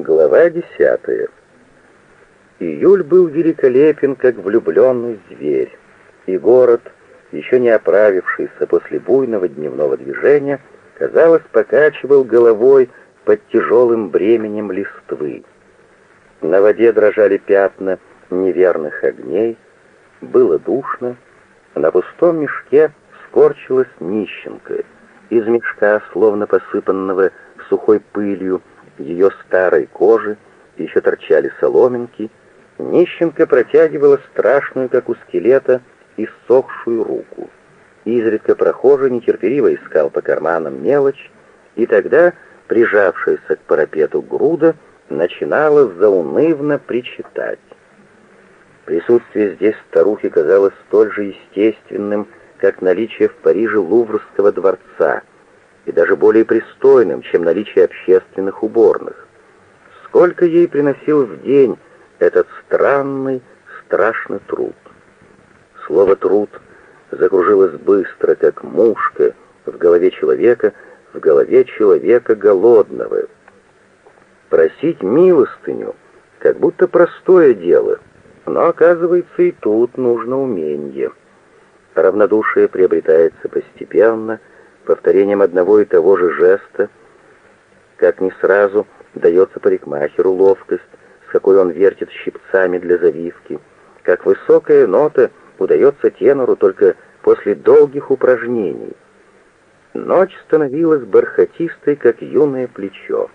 Глава десятая. Июль был великолепен, как влюбленный зверь, и город, еще не оправившийся после буйного дневного движения, казалось, покачивал головой под тяжелым бременем листвы. На воде дрожали пятна неверных огней, было душно, на пустом мешке скорчилась нищенка. Из мешка, словно посыпанного сухой пылью, ее старой кожи еще торчали соломинки, нищенка протягивала страшную, как у скелета, иссохшую руку. Изредка прохожий нетерпеливо искал по карманам мелочь, и тогда, прижавшаяся к парапету груда, начинала заунывно причитать. Присутствие здесь старухи казалось столь же естественным, как наличие в Париже Луврского дворца, и даже более пристойным, чем наличие общественных уборных. Сколько ей приносил в день этот странный, страшный труд. Слово «труд» закружилось быстро, как мушка, в голове человека, в голове человека голодного. Просить милостыню, как будто простое дело, но, оказывается, и тут нужно умение. Равнодушие приобретается постепенно, повторением одного и того же жеста, как не сразу дается парикмахеру ловкость, с какой он вертит щипцами для завивки, как высокая нота удается тенору только после долгих упражнений. Ночь становилась бархатистой, как юное плечо.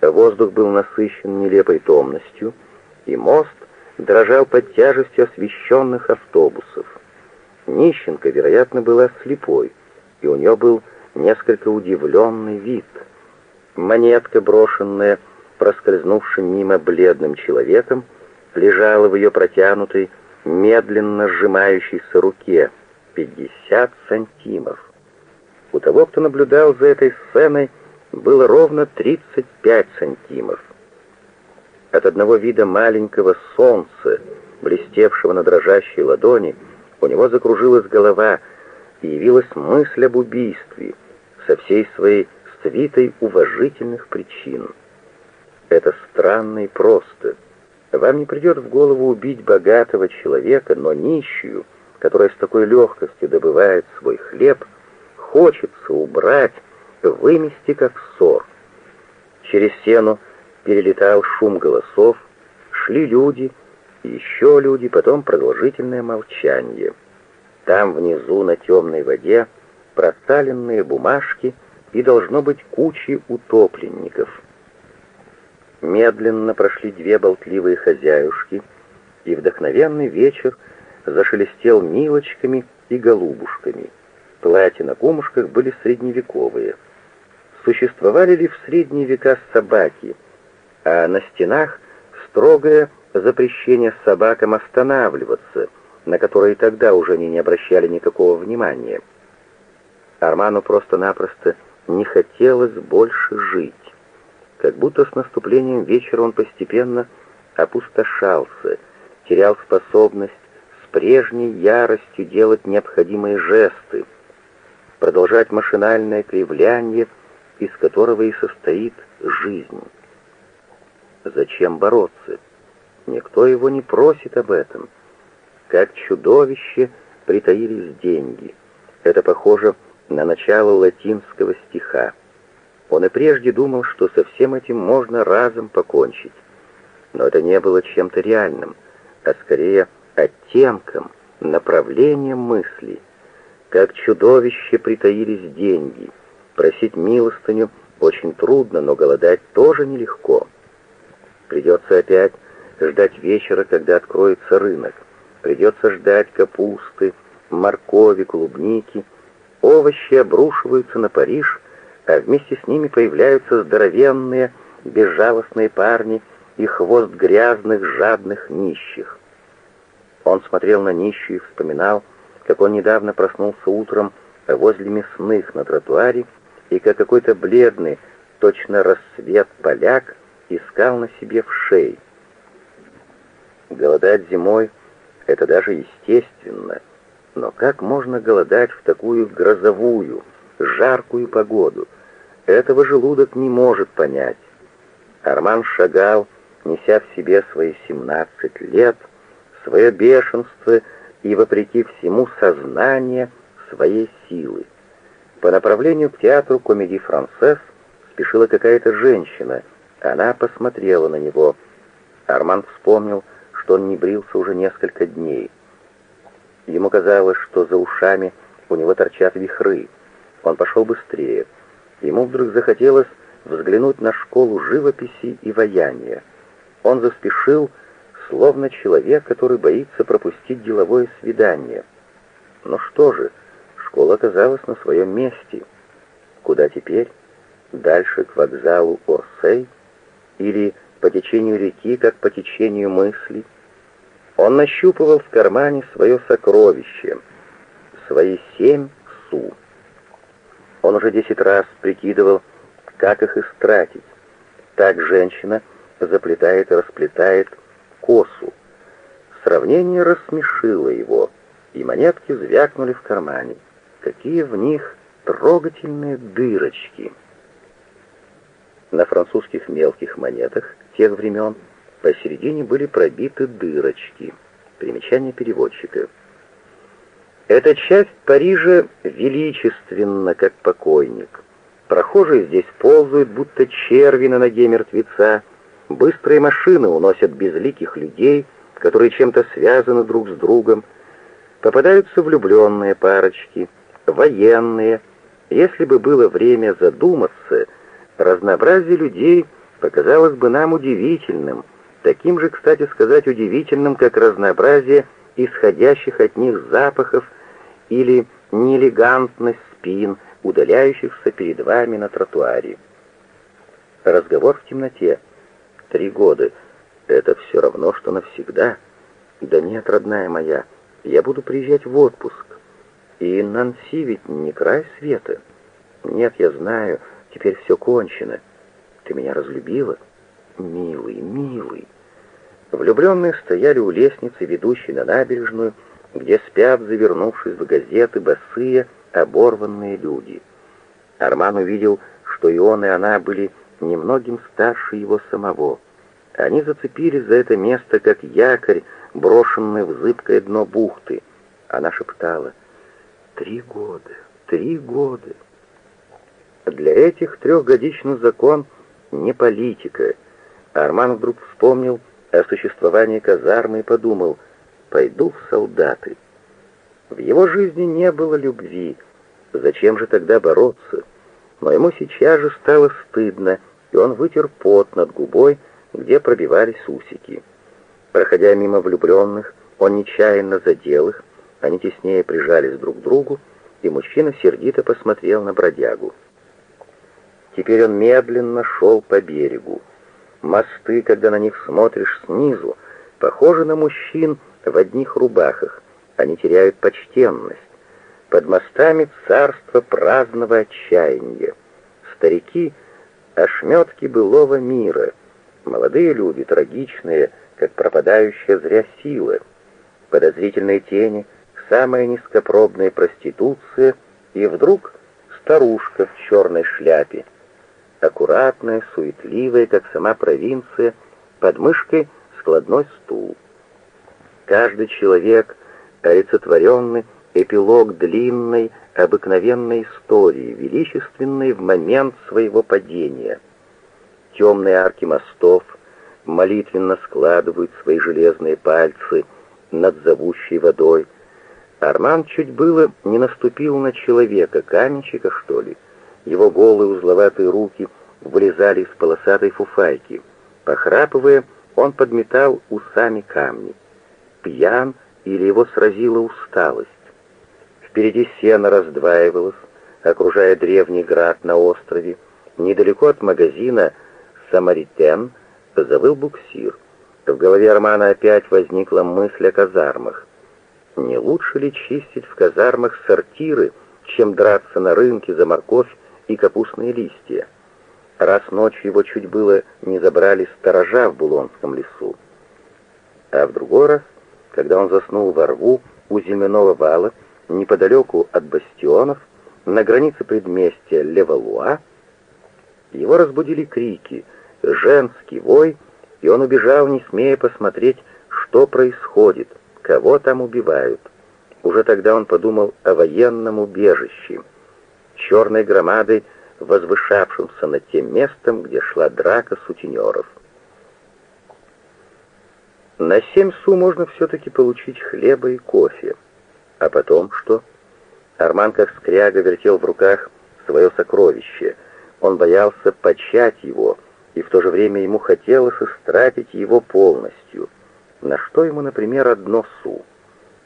Воздух был насыщен нелепой томностью, и мост дрожал под тяжестью освещенных автобусов. Нищенка, вероятно, была слепой, и у нее был несколько удивленный вид. Монетка, брошенная проскользнувшим мимо бледным человеком, лежала в ее протянутой, медленно сжимающейся руке. Пятьдесят сантимов. У того, кто наблюдал за этой сценой, было ровно тридцать пять сантимов. От одного вида маленького солнца, блестевшего на дрожащей ладони, у него закружилась голова, явилась мысль об убийстве со всей своей свитой уважительных причин. Это странно и просто. Вам не придет в голову убить богатого человека, но нищую, которая с такой легкостью добывает свой хлеб, хочется убрать, вымести как ссор. Через стену перелетал шум голосов, шли люди, еще люди, потом продолжительное молчание. Там внизу на темной воде просталенные бумажки и должно быть кучи утопленников. Медленно прошли две болтливые хозяюшки, и вдохновенный вечер зашелестел милочками и голубушками. Платья на кумушках были средневековые. Существовали ли в средние века собаки, а на стенах строгое запрещение собакам останавливаться, на которое и тогда уже они не обращали никакого внимания. Арману просто-напросто не хотелось больше жить. Как будто с наступлением вечера он постепенно опустошался, терял способность с прежней яростью делать необходимые жесты, продолжать машинальное кривляние, из которого и состоит жизнь. Зачем бороться? Никто его не просит об этом. Как чудовище притаились деньги. Это похоже на начало латинского стиха. Он и прежде думал, что со всем этим можно разом покончить. Но это не было чем-то реальным, а скорее оттенком, направлением мысли. Как чудовище притаились деньги. Просить милостыню очень трудно, но голодать тоже нелегко. Придется опять ждать вечера, когда откроется рынок. Придется ждать капусты, моркови, клубники. Овощи обрушиваются на Париж, а вместе с ними появляются здоровенные, безжалостные парни и хвост грязных, жадных нищих. Он смотрел на нищую и вспоминал, как он недавно проснулся утром возле мясных на тротуаре, и как какой-то бледный, точно рассвет поляк искал на себе в шее. Голодать зимой — это даже естественно. Но как можно голодать в такую грозовую, жаркую погоду? Этого желудок не может понять. Арман шагал, неся в себе свои семнадцать лет, свое бешенство и, вопреки всему, сознание своей силы. По направлению к театру комедии «Францесс» спешила какая-то женщина. Она посмотрела на него. Арман вспомнил, что он не брился уже несколько дней. Ему казалось, что за ушами у него торчат вихры. Он пошел быстрее. Ему вдруг захотелось взглянуть на школу живописи и ваяния. Он заспешил, словно человек, который боится пропустить деловое свидание. Но что же, школа оказалась на своем месте. Куда теперь? Дальше к вокзалу Орсей? Или по течению реки, как по течению мыслей? Он нащупывал в кармане свое сокровище, свои семь су. Он уже десять раз прикидывал, как их истратить. Так женщина заплетает и расплетает косу. Сравнение рассмешило его, и монетки звякнули в кармане. Какие в них трогательные дырочки! На французских мелких монетах тех времен посередине были пробиты дырочки. Примечание переводчика. Эта часть Парижа величественна, как покойник. Прохожие здесь ползают, будто черви на ноге мертвеца. Быстрые машины уносят безликих людей, которые чем-то связаны друг с другом. Попадаются влюбленные парочки, военные. Если бы было время задуматься, разнообразие людей показалось бы нам удивительным, таким же, кстати сказать, удивительным, как разнообразие исходящих от них запахов или неэлегантность спин, удаляющихся перед вами на тротуаре. Разговор в темноте. Три года. Это все равно, что навсегда. Да нет, родная моя, я буду приезжать в отпуск. И Нанси ведь не край света. Нет, я знаю, теперь все кончено. Ты меня разлюбила? Милый, милый. Влюбленные стояли у лестницы, ведущей на набережную, где спят, завернувшись в газеты, босые, оборванные люди. Арман увидел, что и он, и она были немногим старше его самого. Они зацепились за это место, как якорь, брошенный в зыбкое дно бухты. Она шептала «Три года, три года». Для этих трехгодичный закон не политика. Арман вдруг вспомнил о существовании казармы и подумал «Пойду в солдаты». В его жизни не было любви, зачем же тогда бороться? но ему сейчас же стало стыдно, и он вытер пот над губой, где пробивались усики. Проходя мимо влюбленных, он нечаянно задел их, они теснее прижались друг к другу, и мужчина сердито посмотрел на бродягу. Теперь он медленно шел по берегу. Мосты, когда на них смотришь снизу, похожи на мужчин в одних рубахах, они теряют почтенность. Под мостами царство праздного отчаяния. Старики — ошметки былого мира. Молодые люди, трагичные, как пропадающая зря сила. Подозрительные тени, самая низкопробная проституция, и вдруг старушка в черной шляпе. Аккуратная, суетливая, как сама провинция, под мышкой складной стул. Каждый человек, олицетворенный эпилог длинной, обыкновенной истории, величественной в момент своего падения. Темные арки мостов молитвенно складывают свои железные пальцы над зовущей водой. Арман чуть было не наступил на человека, каменщика, что ли. Его голые узловатые руки вылезали из полосатой фуфайки. Похрапывая, он подметал усами камни. Пьян или его сразила усталость. Впереди сено раздваивалось, окружая древний град на острове. Недалеко от магазина «Самаритен» завыл буксир. В голове Армана опять возникла мысль о казармах. Не лучше ли чистить в казармах сортиры, чем драться на рынке за морковь и капустные листья? Раз ночью его чуть было не забрали сторожа в Булонском лесу. А в другой раз, когда он заснул во рву у земляного вала, неподалеку от бастионов, на границе предместья Левалуа, его разбудили крики, женский вой, и он убежал, не смея посмотреть, что происходит, кого там убивают. Уже тогда он подумал о военном убежище, черной громадой, возвышавшемся над тем местом, где шла драка сутенеров. На семь су можно все-таки получить хлеба и кофе. А потом что? Арман, как скряга, вертел в руках свое сокровище. Он боялся почать его, и в то же время ему хотелось истратить его полностью. На что ему, например, одно су?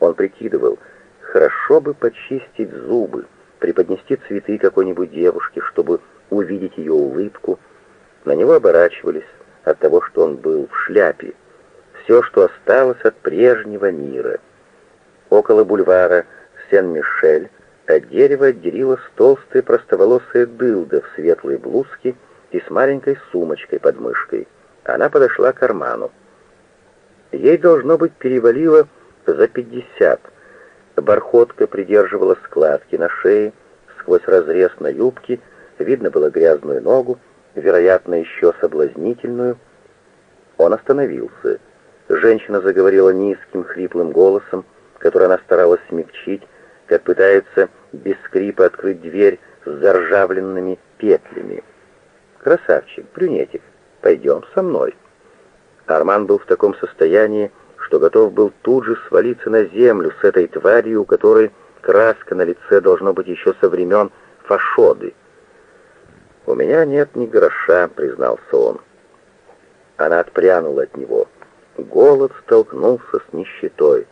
Он прикидывал, хорошо бы почистить зубы, преподнести цветы какой-нибудь девушке, чтобы увидеть ее улыбку. На него оборачивались от того, что он был в шляпе, все, что осталось от прежнего мира. Около бульвара Сен-Мишель от дерева отделилась толстая простоволосая дылда в светлой блузке и с маленькой сумочкой под мышкой. Она подошла к карману. Ей, должно быть, перевалило за пятьдесят. Бархотка придерживала складки на шее, сквозь разрез на юбке видно было грязную ногу, вероятно, еще соблазнительную. Он остановился. Женщина заговорила низким, хриплым голосом, который она старалась смягчить, как пытается без скрипа открыть дверь с заржавленными петлями. «Красавчик, брюнетик, пойдем со мной». Арман был в таком состоянии, что готов был тут же свалиться на землю с этой тварью, у которой краска на лице должно быть еще со времен фашоды. «У меня нет ни гроша», — признался он. Она отпрянула от него. Голод столкнулся с нищетой.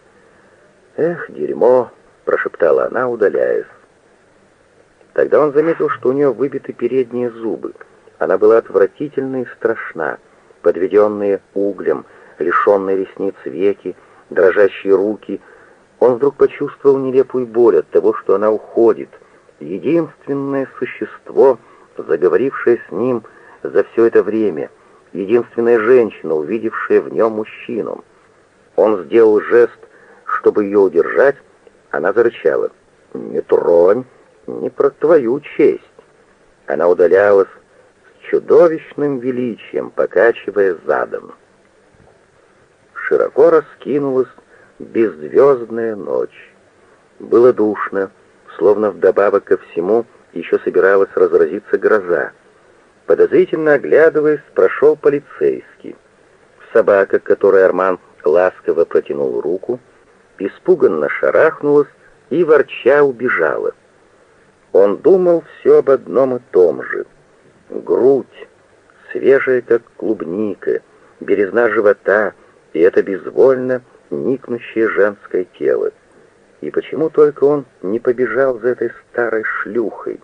«Эх, дерьмо!» — прошептала она, удаляясь. Тогда он заметил, что у нее выбиты передние зубы. Она была отвратительна и страшна, подведенные углем, лишенные ресниц веки, дрожащие руки. Он вдруг почувствовал нелепую боль от того, что она уходит. Единственное существо, заговорившее с ним за все это время — единственная женщина, увидевшая в нем мужчину. Он сделал жест, чтобы ее удержать, она зарычала. «Не тронь, не про твою честь». Она удалялась с чудовищным величием, покачивая задом. Широко раскинулась беззвездная ночь. Было душно, словно вдобавок ко всему еще собиралась разразиться гроза. Подозрительно оглядываясь, прошел полицейский. Собака, которой Арман ласково протянул руку, испуганно шарахнулась и, ворча, убежала. Он думал все об одном и том же. Грудь, свежая, как клубника, березна живота и это безвольно никнущее женское тело. И почему только он не побежал за этой старой шлюхой?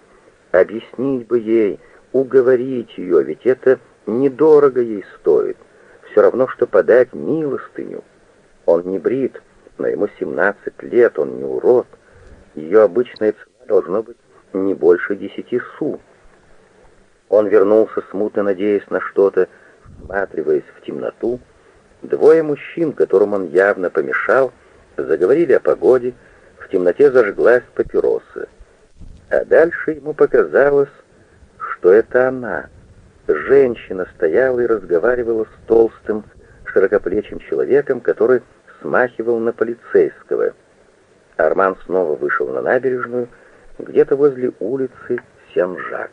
Объяснить бы ей, уговорить ее, ведь это недорого ей стоит. Все равно, что подать милостыню. Он не брит, но ему 17 лет, он не урод. Ее обычная цена должно быть не больше десяти су. Он вернулся, смутно надеясь на что-то, всматриваясь в темноту. Двое мужчин, которым он явно помешал, заговорили о погоде, в темноте зажглась папироса. А дальше ему показалось, что это она. Женщина стояла и разговаривала с толстым, широкоплечим человеком, который смахивал на полицейского. Арман снова вышел на набережную, где-то возле улицы Сен-Жак.